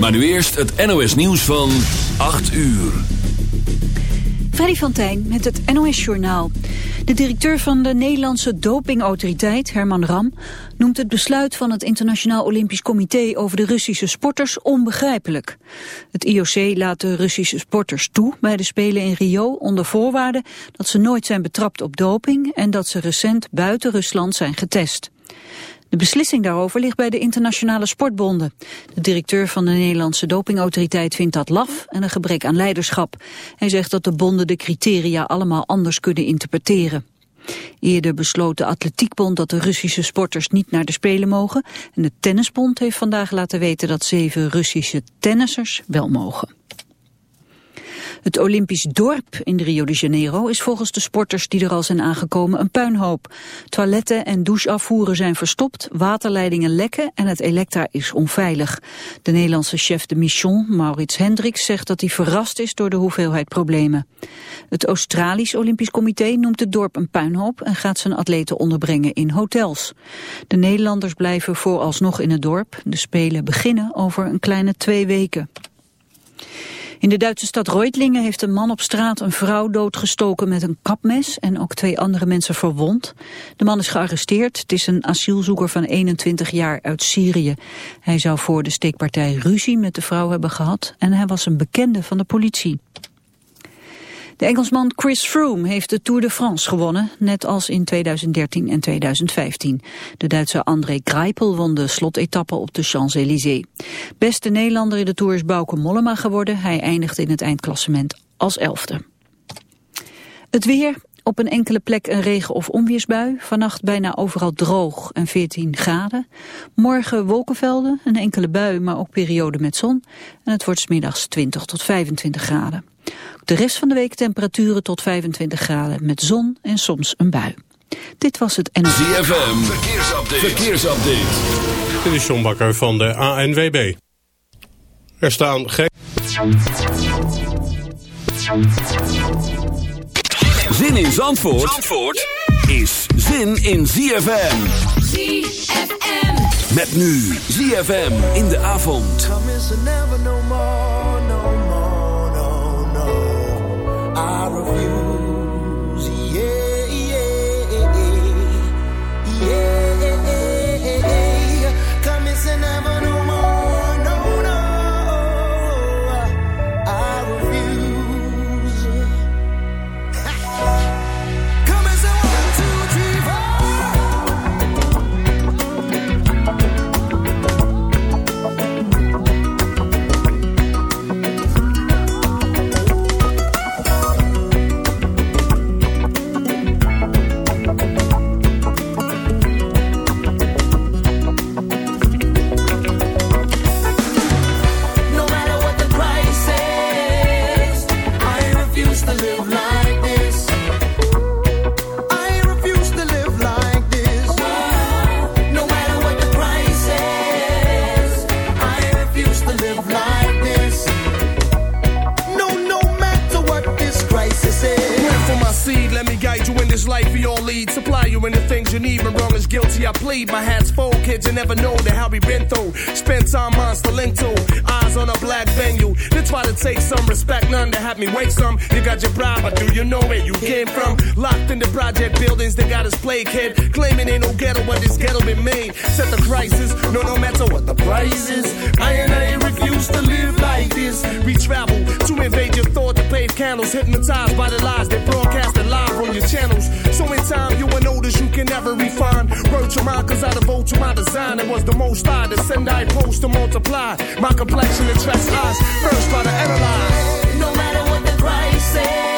Maar nu eerst het NOS nieuws van 8 uur. Freddy van Tijn met het NOS-journaal. De directeur van de Nederlandse dopingautoriteit, Herman Ram... noemt het besluit van het Internationaal Olympisch Comité... over de Russische sporters onbegrijpelijk. Het IOC laat de Russische sporters toe bij de Spelen in Rio... onder voorwaarde dat ze nooit zijn betrapt op doping... en dat ze recent buiten Rusland zijn getest. De beslissing daarover ligt bij de internationale sportbonden. De directeur van de Nederlandse dopingautoriteit vindt dat laf en een gebrek aan leiderschap. Hij zegt dat de bonden de criteria allemaal anders kunnen interpreteren. Eerder besloot de atletiekbond dat de Russische sporters niet naar de Spelen mogen. En de tennisbond heeft vandaag laten weten dat zeven Russische tennissers wel mogen. Het Olympisch dorp in Rio de Janeiro is volgens de sporters die er al zijn aangekomen een puinhoop. Toiletten en doucheafvoeren zijn verstopt, waterleidingen lekken en het elektra is onveilig. De Nederlandse chef de mission, Maurits Hendricks, zegt dat hij verrast is door de hoeveelheid problemen. Het Australisch Olympisch Comité noemt het dorp een puinhoop en gaat zijn atleten onderbrengen in hotels. De Nederlanders blijven vooralsnog in het dorp. De Spelen beginnen over een kleine twee weken. In de Duitse stad Reutlingen heeft een man op straat een vrouw doodgestoken met een kapmes en ook twee andere mensen verwond. De man is gearresteerd. Het is een asielzoeker van 21 jaar uit Syrië. Hij zou voor de steekpartij ruzie met de vrouw hebben gehad en hij was een bekende van de politie. De Engelsman Chris Froome heeft de Tour de France gewonnen, net als in 2013 en 2015. De Duitse André Greipel won de slotetappe op de Champs-Élysées. Beste Nederlander in de Tour is Bauke Mollema geworden. Hij eindigde in het eindklassement als elfde. Het weer, op een enkele plek een regen- of onweersbui. Vannacht bijna overal droog en 14 graden. Morgen wolkenvelden, een enkele bui, maar ook periode met zon. En het wordt smiddags 20 tot 25 graden. De rest van de week temperaturen tot 25 graden met zon en soms een bui. Dit was het NOS. ZFM, verkeersupdate. verkeersupdate. Dit is John Bakker van de ANWB. Er staan geen... Zin in Zandvoort, Zandvoort is zin in ZFM. ZFM. Met nu ZFM in de avond. I refuse. Yeah, yeah, yeah. Life all lead. Supply you in the things you need. When wrong is guilty, I plead. My hat's full, kids, you never know the hell we been through. Spent time linked to. Eyes on a black venue. They try to take some respect, none to have me wait some. You got your bribe, but do you know where you came from? Locked in the project buildings, they got us plague kid. Claiming ain't no ghetto, but this ghetto been made. Set the crisis, no, no matter what the price is. I and I refuse to live like this. We travel to invade your thought to pave candles. Hypnotized by the lies they broadcasted live on your channels. So in time, you will notice you can never refine. Wrote your mind, cause I devote to my design. It was the most I to send, I post to multiply. My complexion attracts eyes. First, try to analyze. No matter what the price is,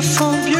beautiful, beautiful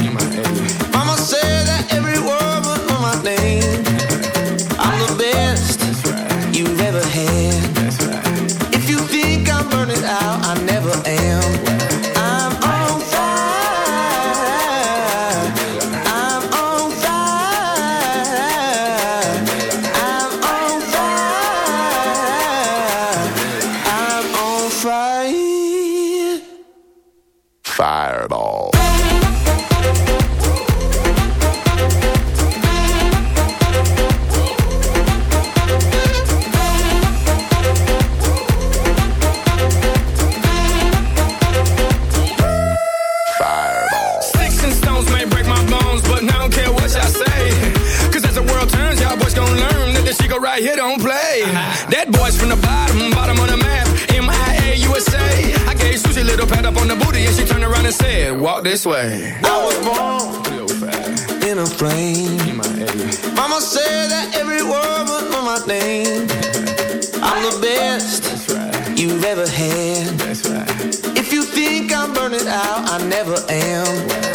That boy's from the bottom, bottom of the map. M-I-A, USA. I gave Susie a little pat up on the booty, and she turned around and said, Walk this way. I was born in a plane. Mama said that every word was on my name. I'm the best right. you've ever had. Right. If you think I'm burning out, I never am.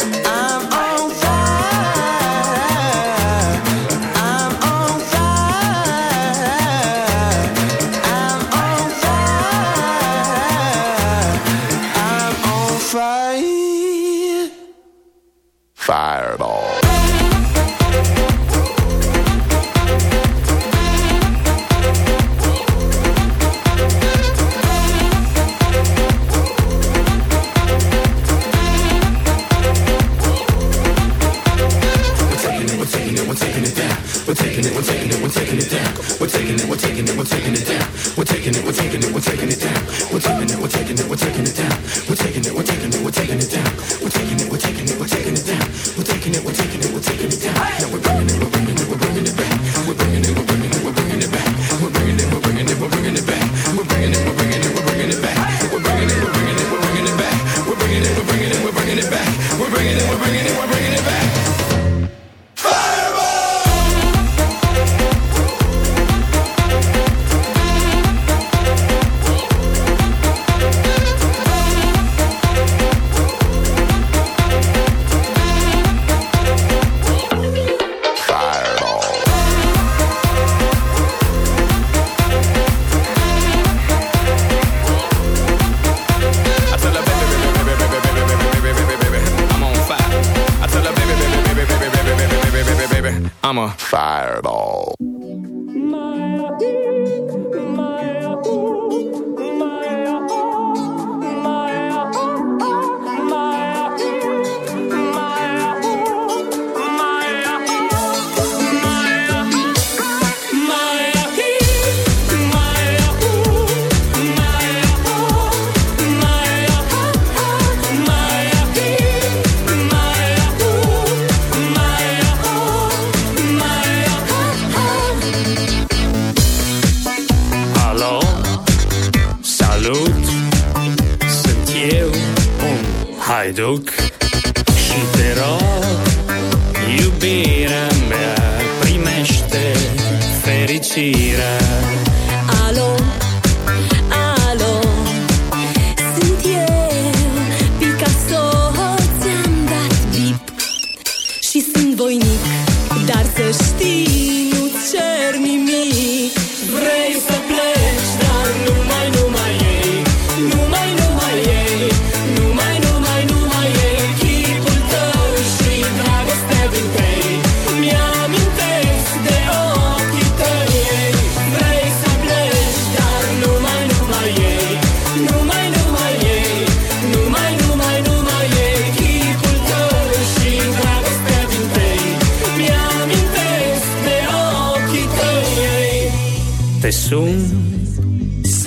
I'm I'm a fireball.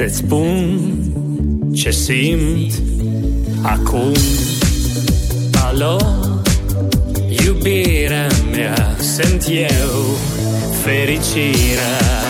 Să-ți spun ce simt acum. Alo, iubirea mea, sunt eu fericirea.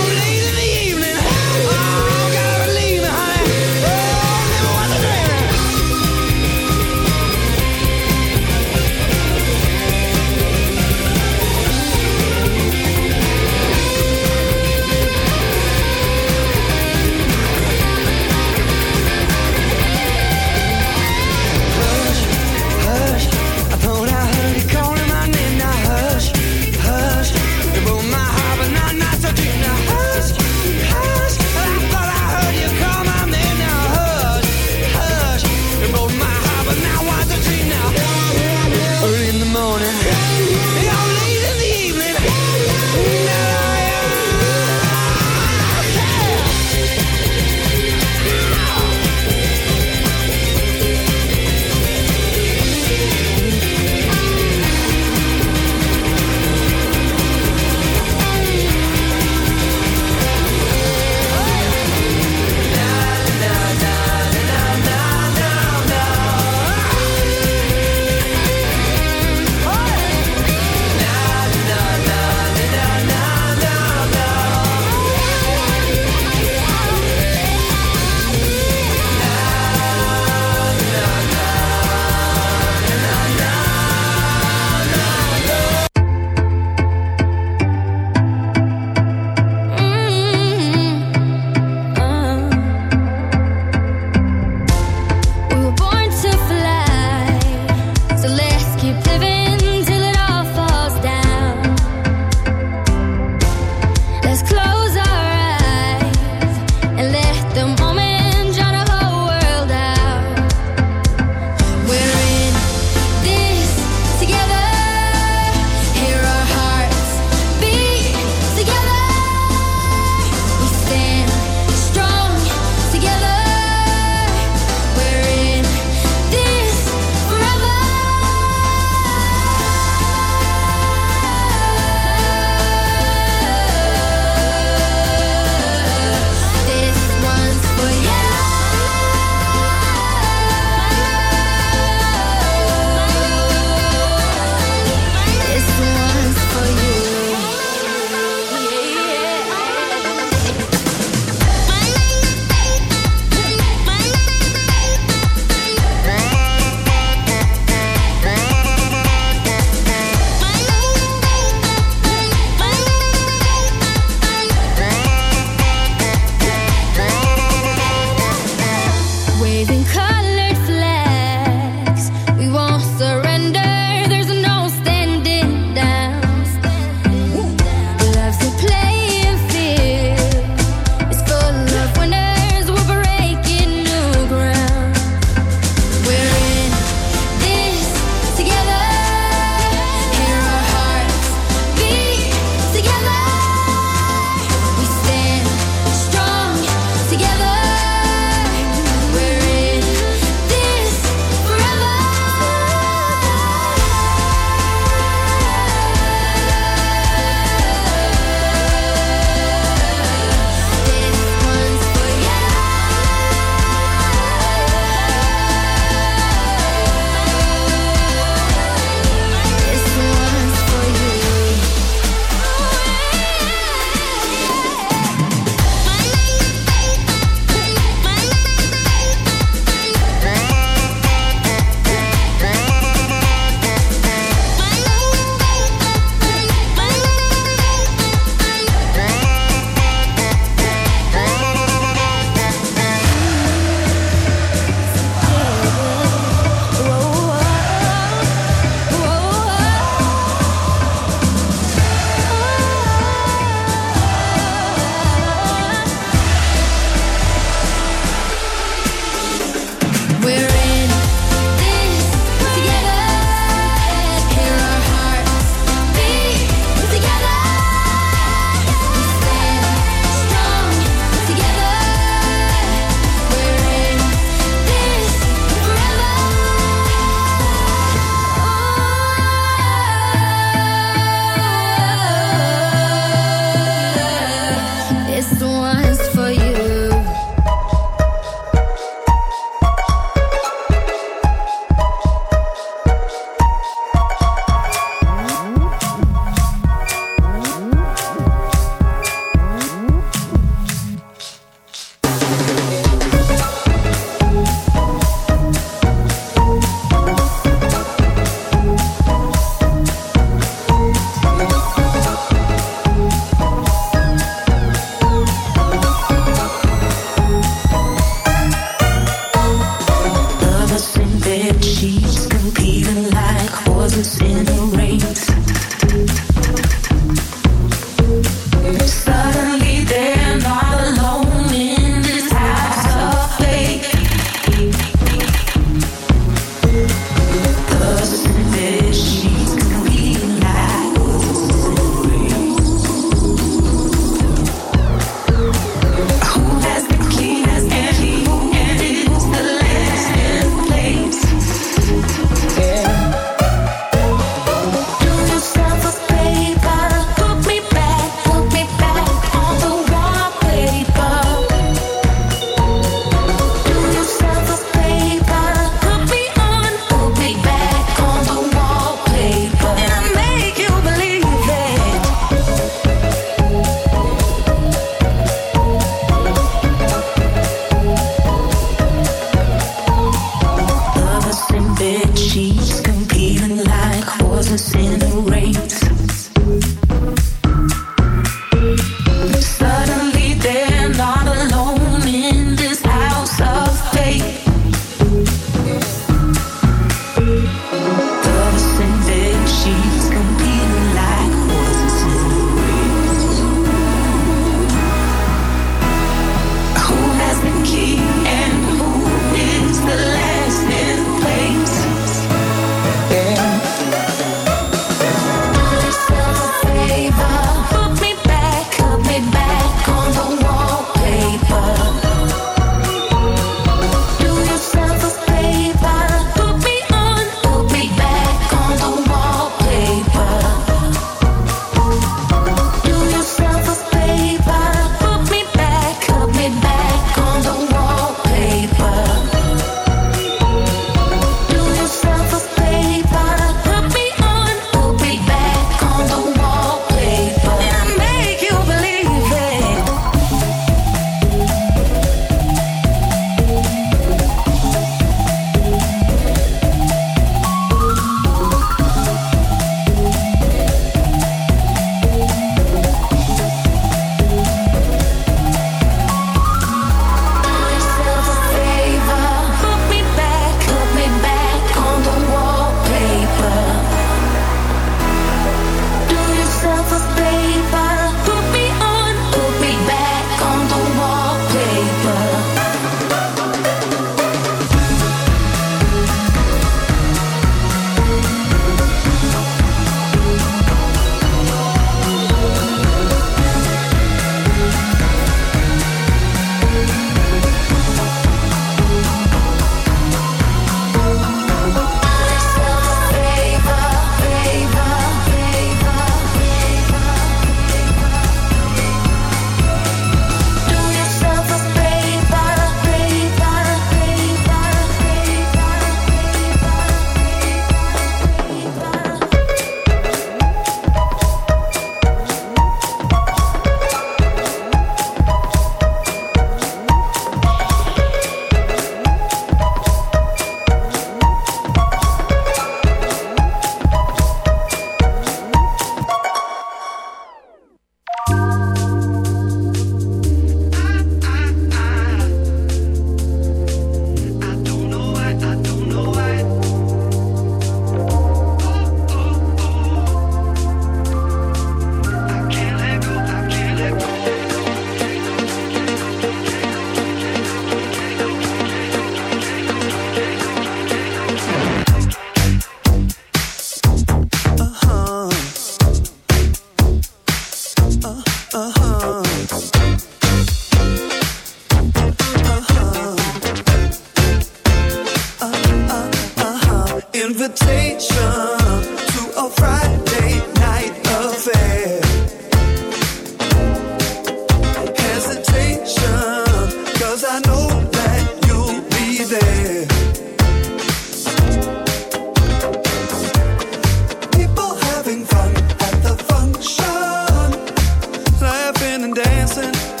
And